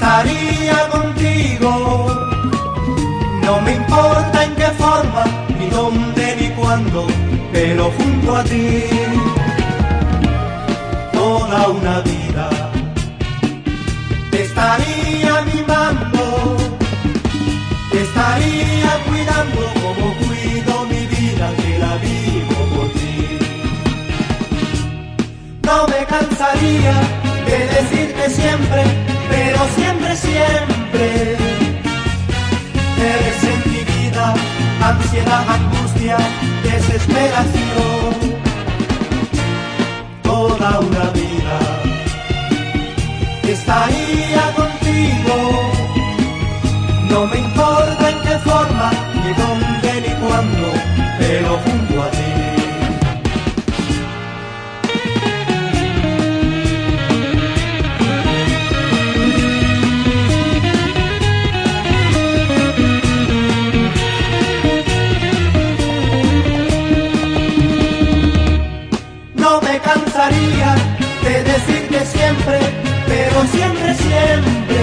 estaría contigo. No me importa en qué forma, ni dónde, ni cuándo, pero junto a ti. Toda una vida te estaría mimando, te estaría cuidando como cuido mi vida que la vivo por ti. No me cansaría de decirte siempre siempre, eres en mi vida ansiedad, angustia, desesperación, toda una vida estaría contigo, me cansaría de decirte siempre, pero siempre, siempre.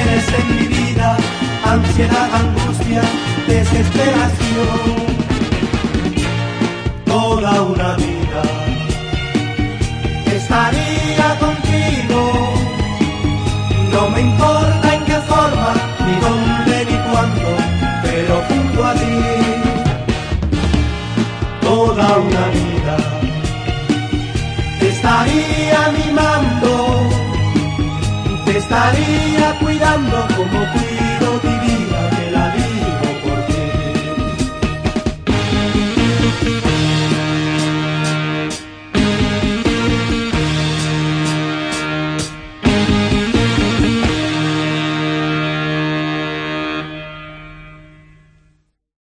Eres en mi vida ansiedad, angustia, desesperación. Toda una vida estaría contigo. No me importa en qué forma, ni dónde, ni cuándo, pero junto a ti una vida. Te estaría mimando, te estaría cuidando